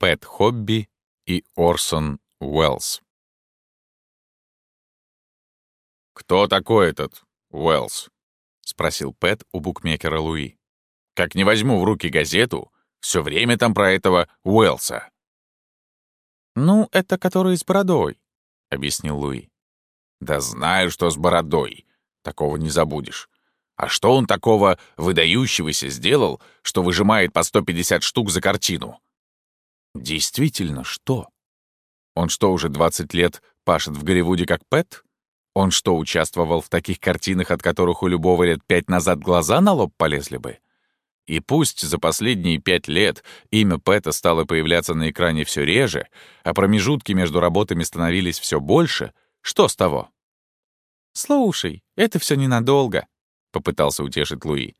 Пэт Хобби и Орсон Уэллс. «Кто такой этот Уэллс?» — спросил Пэт у букмекера Луи. «Как не возьму в руки газету, все время там про этого Уэллса». «Ну, это который с бородой», — объяснил Луи. «Да знаю, что с бородой. Такого не забудешь. А что он такого выдающегося сделал, что выжимает по 150 штук за картину?» «Действительно, что?» Он что, уже 20 лет пашет в Голливуде как Пэт? Он что, участвовал в таких картинах, от которых у любого лет пять назад глаза на лоб полезли бы? И пусть за последние пять лет имя Пэта стало появляться на экране все реже, а промежутки между работами становились все больше, что с того? «Слушай, это все ненадолго», — попытался утешить Луи.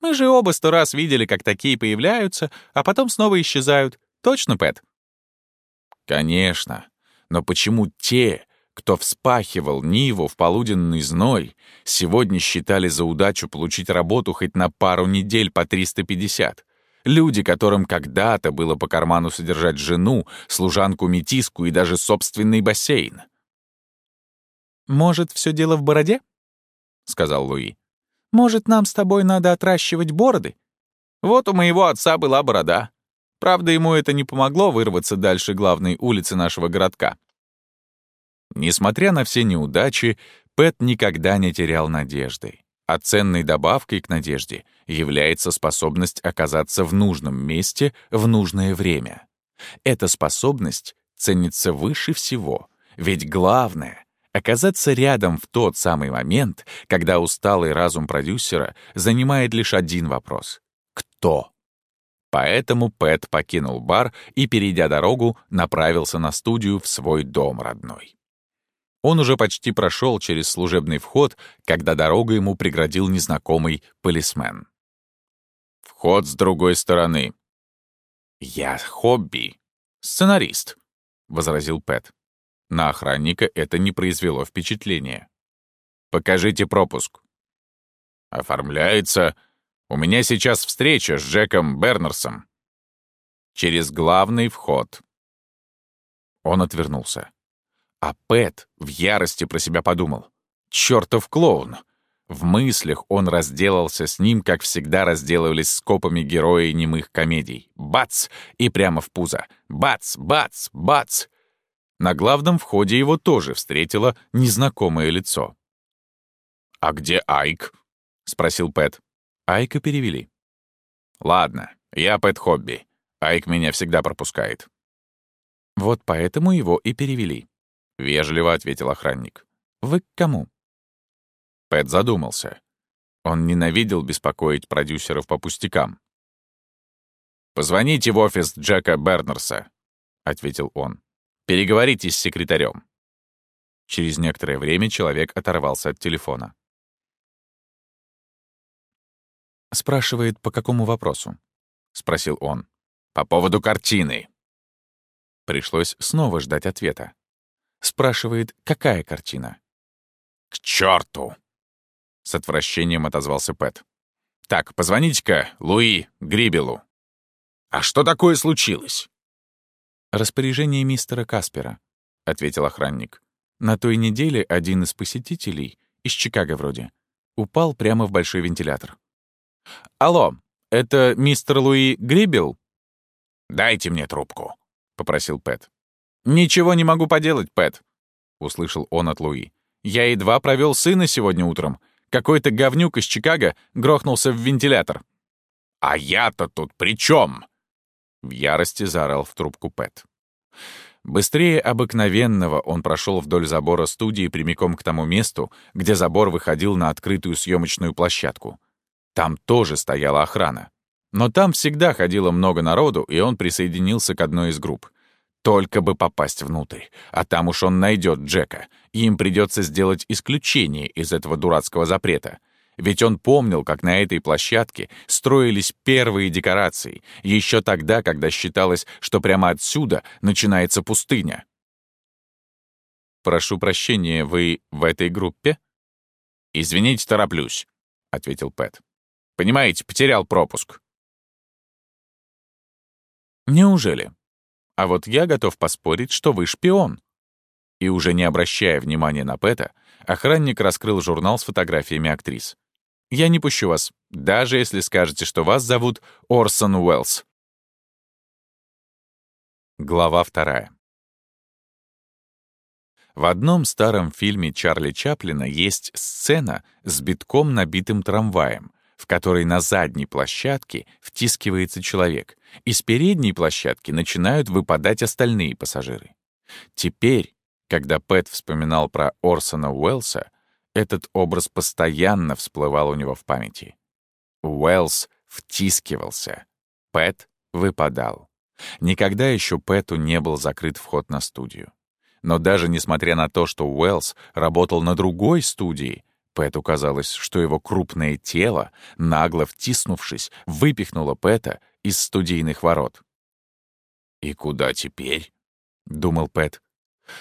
«Мы же оба сто раз видели, как такие появляются, а потом снова исчезают. Точно, Пэт?» «Конечно. Но почему те, кто вспахивал Ниву в полуденный зной, сегодня считали за удачу получить работу хоть на пару недель по 350. Люди, которым когда-то было по карману содержать жену, служанку-метиску и даже собственный бассейн. «Может, все дело в бороде?» — сказал Луи. «Может, нам с тобой надо отращивать бороды? Вот у моего отца была борода. Правда, ему это не помогло вырваться дальше главной улицы нашего городка. Несмотря на все неудачи, Пэт никогда не терял надежды. А ценной добавкой к надежде является способность оказаться в нужном месте в нужное время. Эта способность ценится выше всего, ведь главное — оказаться рядом в тот самый момент, когда усталый разум продюсера занимает лишь один вопрос — кто? Поэтому Пэт покинул бар и, перейдя дорогу, направился на студию в свой дом родной. Он уже почти прошел через служебный вход, когда дорогу ему преградил незнакомый полисмен. «Вход с другой стороны». «Я хобби. Сценарист», — возразил Пэт. На охранника это не произвело впечатления. «Покажите пропуск». «Оформляется. У меня сейчас встреча с Джеком Бернерсом». «Через главный вход». Он отвернулся. А Пэт в ярости про себя подумал. «Чёртов клоун!» В мыслях он разделался с ним, как всегда разделывались с копами герои немых комедий. Бац! И прямо в пузо. Бац! Бац! Бац! На главном входе его тоже встретило незнакомое лицо. «А где Айк?» — спросил Пэт. Айка перевели. «Ладно, я Пэт Хобби. Айк меня всегда пропускает». Вот поэтому его и перевели. — вежливо ответил охранник. «Вы к кому?» Пэт задумался. Он ненавидел беспокоить продюсеров по пустякам. «Позвоните в офис Джека Бернерса», — ответил он. «Переговорите с секретарем». Через некоторое время человек оторвался от телефона. «Спрашивает, по какому вопросу?» — спросил он. «По поводу картины». Пришлось снова ждать ответа. Спрашивает, какая картина. «К черту! С отвращением отозвался Пэт. «Так, позвоните-ка Луи Грибелу». «А что такое случилось?» «Распоряжение мистера Каспера», — ответил охранник. «На той неделе один из посетителей, из Чикаго вроде, упал прямо в большой вентилятор». «Алло, это мистер Луи Грибел?» «Дайте мне трубку», — попросил Пэт. «Ничего не могу поделать, Пэт», — услышал он от Луи. «Я едва провел сына сегодня утром. Какой-то говнюк из Чикаго грохнулся в вентилятор». «А я-то тут при чем? В ярости заорал в трубку Пэт. Быстрее обыкновенного он прошел вдоль забора студии прямиком к тому месту, где забор выходил на открытую съемочную площадку. Там тоже стояла охрана. Но там всегда ходило много народу, и он присоединился к одной из групп. Только бы попасть внутрь. А там уж он найдет Джека. Им придется сделать исключение из этого дурацкого запрета. Ведь он помнил, как на этой площадке строились первые декорации, еще тогда, когда считалось, что прямо отсюда начинается пустыня. «Прошу прощения, вы в этой группе?» «Извините, тороплюсь», — ответил Пэт. «Понимаете, потерял пропуск». «Неужели?» А вот я готов поспорить, что вы шпион». И уже не обращая внимания на Пэта, охранник раскрыл журнал с фотографиями актрис. «Я не пущу вас, даже если скажете, что вас зовут Орсон Уэллс». Глава вторая. В одном старом фильме Чарли Чаплина есть сцена с битком набитым трамваем, в которой на задней площадке втискивается человек, и с передней площадки начинают выпадать остальные пассажиры. Теперь, когда Пэт вспоминал про Орсона Уэллса, этот образ постоянно всплывал у него в памяти. Уэллс втискивался, Пэт выпадал. Никогда еще Пэту не был закрыт вход на студию. Но даже несмотря на то, что Уэллс работал на другой студии, Пэту казалось, что его крупное тело, нагло втиснувшись, выпихнуло Пэта из студийных ворот. «И куда теперь?» — думал Пэт.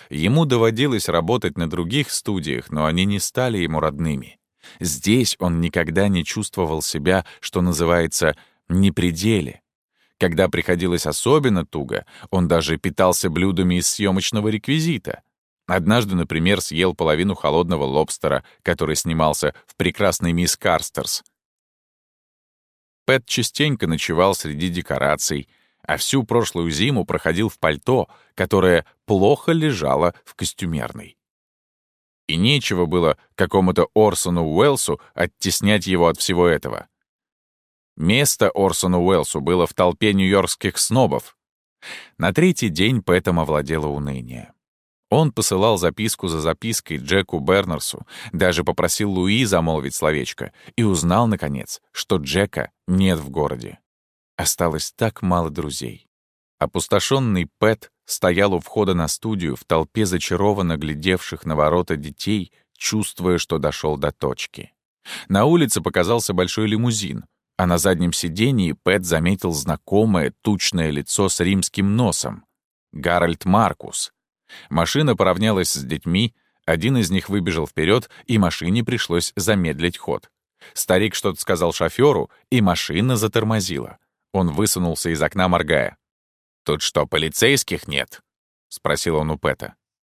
Ему доводилось работать на других студиях, но они не стали ему родными. Здесь он никогда не чувствовал себя, что называется, «не пределе», когда приходилось особенно туго, он даже питался блюдами из съемочного реквизита. Однажды, например, съел половину холодного лобстера, который снимался в прекрасной мисс Карстерс. Пэт частенько ночевал среди декораций, а всю прошлую зиму проходил в пальто, которое плохо лежало в костюмерной. И нечего было какому-то Орсону Уэлсу оттеснять его от всего этого. Место Орсону Уэлсу было в толпе нью-йоркских снобов. На третий день Пэтом овладело уныние. Он посылал записку за запиской Джеку Бернерсу, даже попросил Луи замолвить словечко и узнал, наконец, что Джека нет в городе. Осталось так мало друзей. Опустошенный Пэт стоял у входа на студию в толпе зачарованно глядевших на ворота детей, чувствуя, что дошел до точки. На улице показался большой лимузин, а на заднем сидении Пэт заметил знакомое тучное лицо с римским носом. Гарольд Маркус. Машина поравнялась с детьми, один из них выбежал вперед, и машине пришлось замедлить ход. Старик что-то сказал шоферу, и машина затормозила. Он высунулся из окна, моргая. «Тут что, полицейских нет?» — спросил он у Пэта.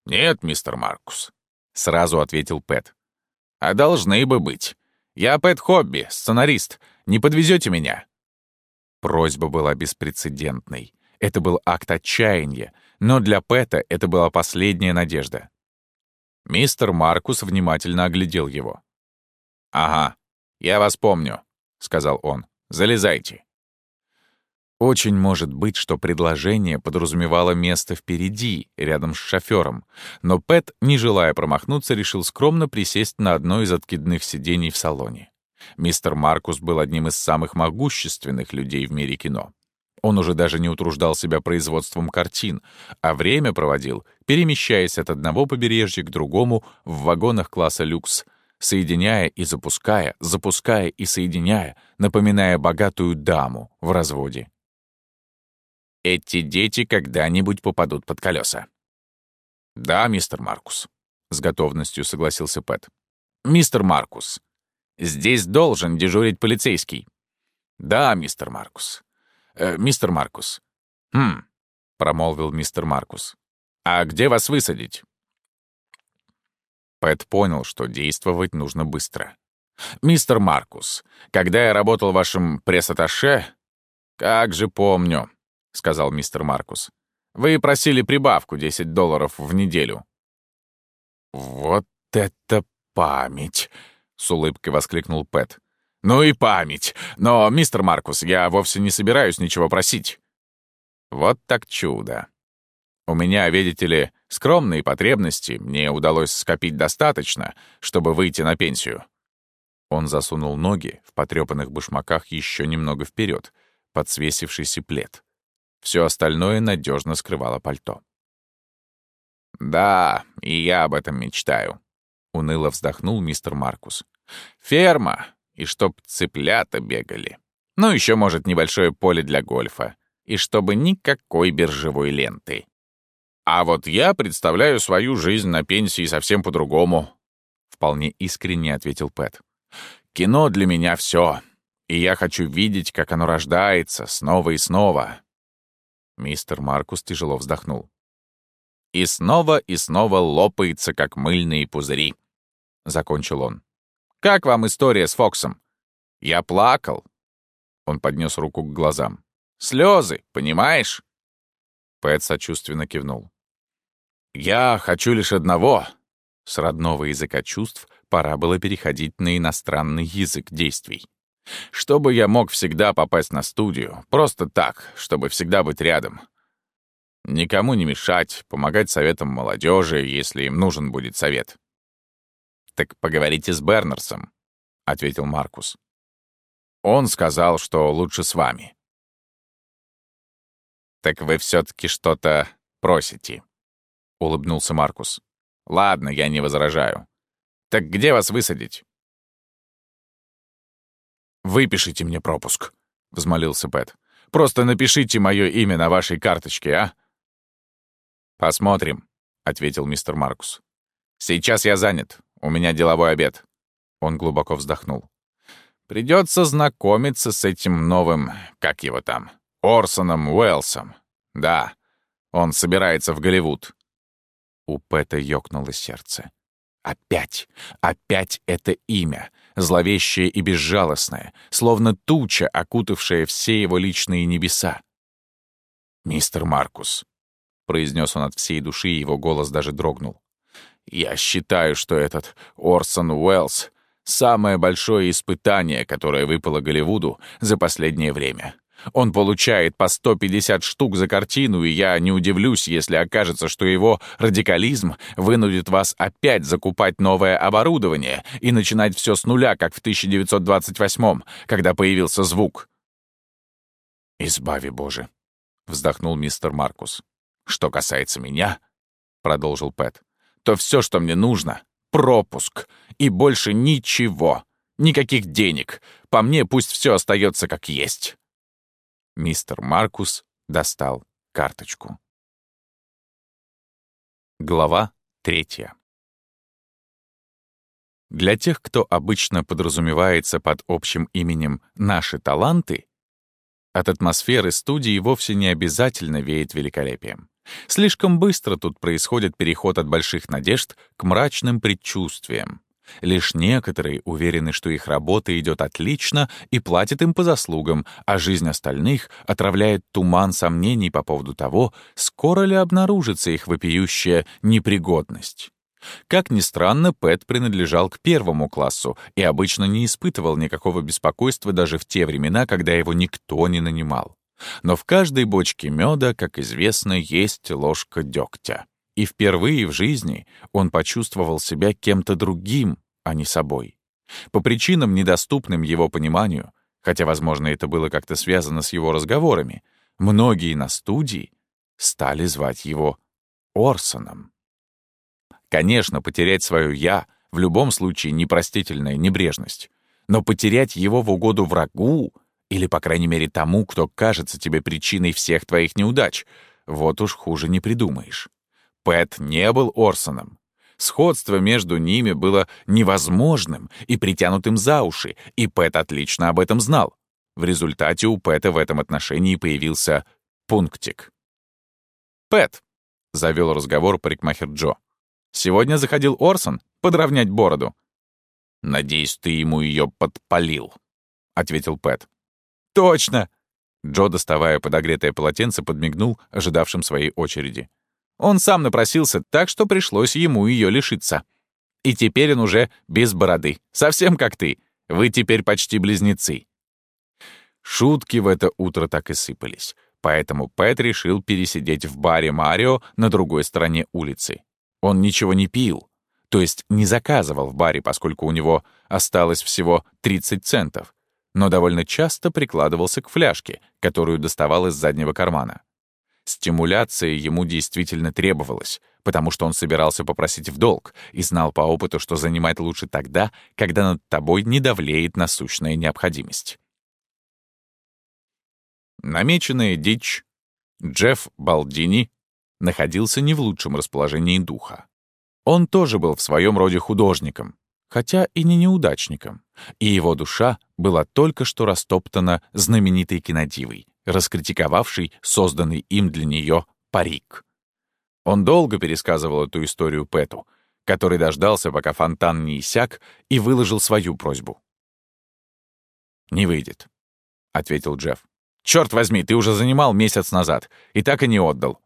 «Нет, мистер Маркус», — сразу ответил Пэт. «А должны бы быть. Я Пэт Хобби, сценарист. Не подвезете меня?» Просьба была беспрецедентной. Это был акт отчаяния, но для Пэта это была последняя надежда. Мистер Маркус внимательно оглядел его. «Ага, я вас помню», — сказал он. «Залезайте». Очень может быть, что предложение подразумевало место впереди, рядом с шофером, но Пэт, не желая промахнуться, решил скромно присесть на одно из откидных сидений в салоне. Мистер Маркус был одним из самых могущественных людей в мире кино. Он уже даже не утруждал себя производством картин, а время проводил, перемещаясь от одного побережья к другому в вагонах класса люкс, соединяя и запуская, запуская и соединяя, напоминая богатую даму в разводе. Эти дети когда-нибудь попадут под колеса. «Да, мистер Маркус», — с готовностью согласился Пэт. «Мистер Маркус, Здесь должен дежурить полицейский». «Да, мистер Маркус. Э, мистер Маркус». «Хм», — промолвил мистер Маркус. «А где вас высадить?» Пэт понял, что действовать нужно быстро. «Мистер Маркус, когда я работал вашим пресс-атташе...» «Как же помню», — сказал мистер Маркус. «Вы просили прибавку 10 долларов в неделю». «Вот это память!» — с улыбкой воскликнул Пэт. «Ну и память! Но, мистер Маркус, я вовсе не собираюсь ничего просить». «Вот так чудо. У меня, видите ли, скромные потребности, мне удалось скопить достаточно, чтобы выйти на пенсию». Он засунул ноги в потрепанных башмаках еще немного вперед, под свесившийся плед. Все остальное надежно скрывало пальто. «Да, и я об этом мечтаю», Уныло вздохнул мистер Маркус. «Ферма! И чтоб цыплята бегали. Ну, еще, может, небольшое поле для гольфа. И чтобы никакой биржевой ленты. А вот я представляю свою жизнь на пенсии совсем по-другому», — вполне искренне ответил Пэт. «Кино для меня все, и я хочу видеть, как оно рождается снова и снова». Мистер Маркус тяжело вздохнул. «И снова и снова лопается, как мыльные пузыри», — закончил он. «Как вам история с Фоксом? Я плакал». Он поднес руку к глазам. «Слезы, понимаешь?» Пэт сочувственно кивнул. «Я хочу лишь одного». С родного языка чувств пора было переходить на иностранный язык действий. Чтобы я мог всегда попасть на студию, просто так, чтобы всегда быть рядом. Никому не мешать, помогать советам молодежи, если им нужен будет совет. «Так поговорите с Бернерсом», — ответил Маркус. «Он сказал, что лучше с вами». «Так вы все-таки что-то просите», — улыбнулся Маркус. «Ладно, я не возражаю. Так где вас высадить?» «Выпишите мне пропуск», — взмолился Пэт. «Просто напишите мое имя на вашей карточке, а?» «Посмотрим», — ответил мистер Маркус. «Сейчас я занят. У меня деловой обед». Он глубоко вздохнул. «Придется знакомиться с этим новым, как его там, Орсоном Уэллсом. Да, он собирается в Голливуд». У Пэта ёкнуло сердце. Опять, опять это имя, зловещее и безжалостное, словно туча, окутавшая все его личные небеса. «Мистер Маркус», — произнес он от всей души, и его голос даже дрогнул. «Я считаю, что этот Орсон Уэллс — самое большое испытание, которое выпало Голливуду за последнее время. Он получает по 150 штук за картину, и я не удивлюсь, если окажется, что его радикализм вынудит вас опять закупать новое оборудование и начинать все с нуля, как в 1928 когда появился звук. «Избави, Боже!» — вздохнул мистер Маркус. «Что касается меня», — продолжил Пэт, «то все, что мне нужно — пропуск, и больше ничего, никаких денег. По мне пусть все остается как есть». Мистер Маркус достал карточку. Глава третья. Для тех, кто обычно подразумевается под общим именем «наши таланты», от атмосферы студии вовсе не обязательно веет великолепием. Слишком быстро тут происходит переход от больших надежд к мрачным предчувствиям. Лишь некоторые уверены, что их работа идет отлично и платят им по заслугам, а жизнь остальных отравляет туман сомнений по поводу того, скоро ли обнаружится их вопиющая непригодность. Как ни странно, Пэт принадлежал к первому классу и обычно не испытывал никакого беспокойства даже в те времена, когда его никто не нанимал. Но в каждой бочке меда, как известно, есть ложка дегтя. И впервые в жизни он почувствовал себя кем-то другим, а не собой. По причинам, недоступным его пониманию, хотя, возможно, это было как-то связано с его разговорами, многие на студии стали звать его Орсоном. Конечно, потерять свое «я» в любом случае непростительная небрежность, но потерять его в угоду врагу или, по крайней мере, тому, кто кажется тебе причиной всех твоих неудач, вот уж хуже не придумаешь. Пэт не был Орсоном. Сходство между ними было невозможным и притянутым за уши, и Пэт отлично об этом знал. В результате у Пэта в этом отношении появился пунктик. «Пэт», — завел разговор парикмахер Джо, — «сегодня заходил Орсон подровнять бороду». «Надеюсь, ты ему ее подпалил», — ответил Пэт. «Точно!» Джо, доставая подогретое полотенце, подмигнул ожидавшим своей очереди. Он сам напросился, так что пришлось ему ее лишиться. И теперь он уже без бороды. Совсем как ты. Вы теперь почти близнецы. Шутки в это утро так и сыпались. Поэтому Пэт решил пересидеть в баре «Марио» на другой стороне улицы. Он ничего не пил, то есть не заказывал в баре, поскольку у него осталось всего 30 центов, но довольно часто прикладывался к фляжке, которую доставал из заднего кармана. Стимуляция ему действительно требовалась, потому что он собирался попросить в долг и знал по опыту, что занимать лучше тогда, когда над тобой не давлеет насущная необходимость. Намеченная дичь Джефф Балдини находился не в лучшем расположении духа. Он тоже был в своем роде художником, хотя и не неудачником, и его душа была только что растоптана знаменитой кинодивой, раскритиковавший созданный им для нее парик. Он долго пересказывал эту историю Пэту, который дождался, пока фонтан не иссяк, и выложил свою просьбу. «Не выйдет», — ответил Джефф. «Черт возьми, ты уже занимал месяц назад, и так и не отдал».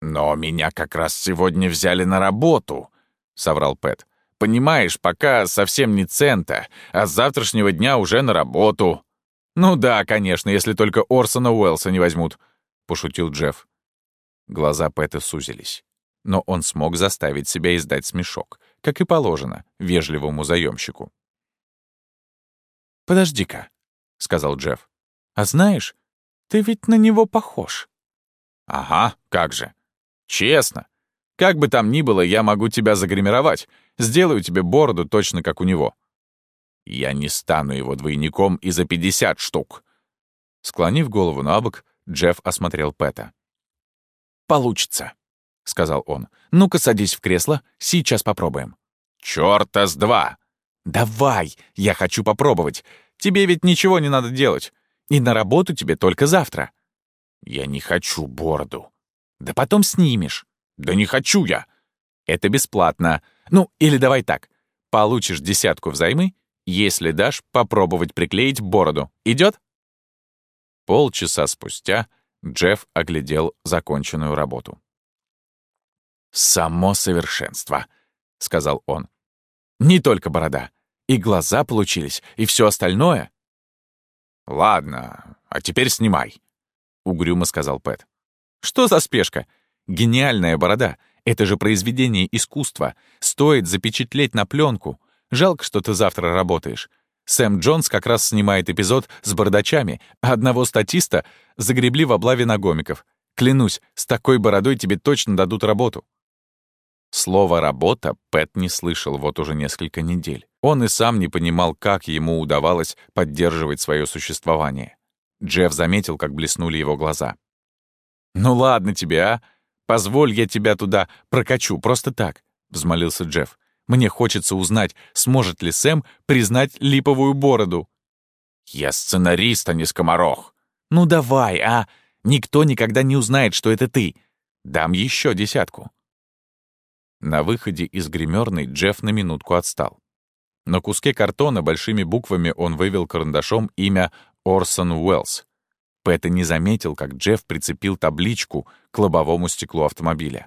«Но меня как раз сегодня взяли на работу», — соврал Пэт. «Понимаешь, пока совсем не цента, а с завтрашнего дня уже на работу». «Ну да, конечно, если только Орсона Уэллса не возьмут», — пошутил Джефф. Глаза Пэта сузились. Но он смог заставить себя издать смешок, как и положено, вежливому заемщику. «Подожди-ка», — сказал Джефф. «А знаешь, ты ведь на него похож». «Ага, как же. Честно. Как бы там ни было, я могу тебя загримировать. Сделаю тебе бороду точно как у него». «Я не стану его двойником и за пятьдесят штук». Склонив голову на бок, Джефф осмотрел Пэта. «Получится», — сказал он. «Ну-ка садись в кресло, сейчас попробуем». «Чёрта с два!» «Давай, я хочу попробовать. Тебе ведь ничего не надо делать. И на работу тебе только завтра». «Я не хочу бороду». «Да потом снимешь». «Да не хочу я». «Это бесплатно. Ну, или давай так. Получишь десятку взаймы, если дашь попробовать приклеить бороду. Идет? Полчаса спустя Джефф оглядел законченную работу. «Само совершенство», — сказал он. «Не только борода. И глаза получились, и все остальное. «Ладно, а теперь снимай», — угрюмо сказал Пэт. «Что за спешка? Гениальная борода. Это же произведение искусства. Стоит запечатлеть на пленку. Жалко, что ты завтра работаешь. Сэм Джонс как раз снимает эпизод с бардачами, а одного статиста загребли в облаве на гомиков. Клянусь, с такой бородой тебе точно дадут работу. Слово «работа» Пэт не слышал вот уже несколько недель. Он и сам не понимал, как ему удавалось поддерживать свое существование. Джефф заметил, как блеснули его глаза. «Ну ладно тебе, а? Позволь, я тебя туда прокачу, просто так», — взмолился Джефф. «Мне хочется узнать, сможет ли Сэм признать липовую бороду». «Я сценарист, а не скоморох». «Ну давай, а? Никто никогда не узнает, что это ты. Дам еще десятку». На выходе из гримерной Джефф на минутку отстал. На куске картона большими буквами он вывел карандашом имя Орсон Уэллс. Пэт не заметил, как Джефф прицепил табличку к лобовому стеклу автомобиля.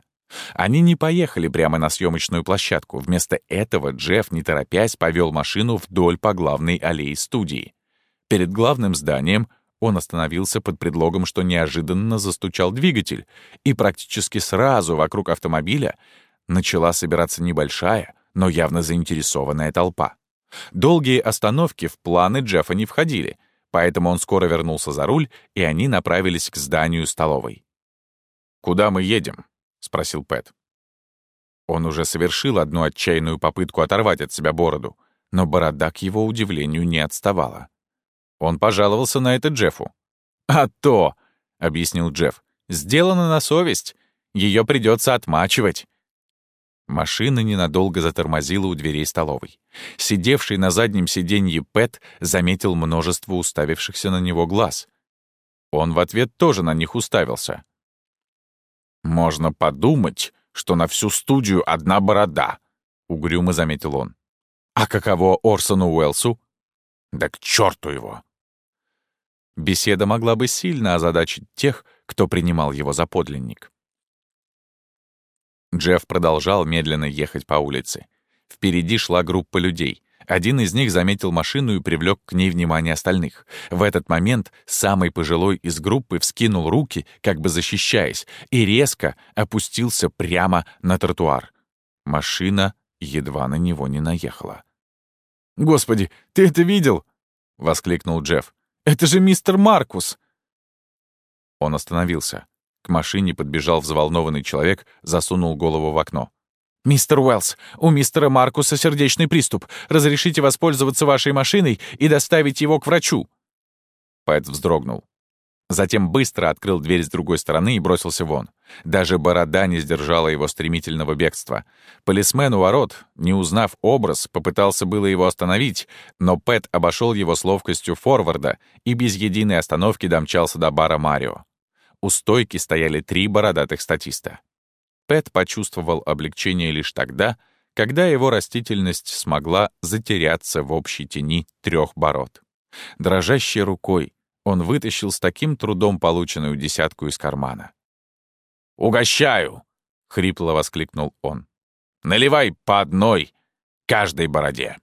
Они не поехали прямо на съемочную площадку. Вместо этого Джефф, не торопясь, повел машину вдоль по главной аллее студии. Перед главным зданием он остановился под предлогом, что неожиданно застучал двигатель, и практически сразу вокруг автомобиля начала собираться небольшая, но явно заинтересованная толпа. Долгие остановки в планы Джеффа не входили, поэтому он скоро вернулся за руль, и они направились к зданию столовой. «Куда мы едем?» — спросил Пэт. Он уже совершил одну отчаянную попытку оторвать от себя бороду, но борода, к его удивлению, не отставала. Он пожаловался на это Джеффу. «А то!» — объяснил Джефф. «Сделано на совесть. Ее придется отмачивать. Машина ненадолго затормозила у дверей столовой. Сидевший на заднем сиденье Пэт заметил множество уставившихся на него глаз. Он в ответ тоже на них уставился. «Можно подумать, что на всю студию одна борода», — угрюмо заметил он. «А каково Орсону Уэлсу?» «Да к черту его!» Беседа могла бы сильно озадачить тех, кто принимал его за подлинник. Джефф продолжал медленно ехать по улице. Впереди шла группа людей. Один из них заметил машину и привлек к ней внимание остальных. В этот момент самый пожилой из группы вскинул руки, как бы защищаясь, и резко опустился прямо на тротуар. Машина едва на него не наехала. «Господи, ты это видел?» — воскликнул Джефф. «Это же мистер Маркус!» Он остановился. К машине подбежал взволнованный человек, засунул голову в окно. «Мистер Уэллс, у мистера Маркуса сердечный приступ. Разрешите воспользоваться вашей машиной и доставить его к врачу?» Пэт вздрогнул. Затем быстро открыл дверь с другой стороны и бросился вон. Даже борода не сдержала его стремительного бегства. Полисмен у ворот, не узнав образ, попытался было его остановить, но Пэт обошел его с ловкостью форварда и без единой остановки домчался до бара Марио. У стойки стояли три бородатых статиста. Пэт почувствовал облегчение лишь тогда, когда его растительность смогла затеряться в общей тени трех бород. Дрожащей рукой он вытащил с таким трудом полученную десятку из кармана. «Угощаю!» — хрипло воскликнул он. «Наливай по одной каждой бороде!»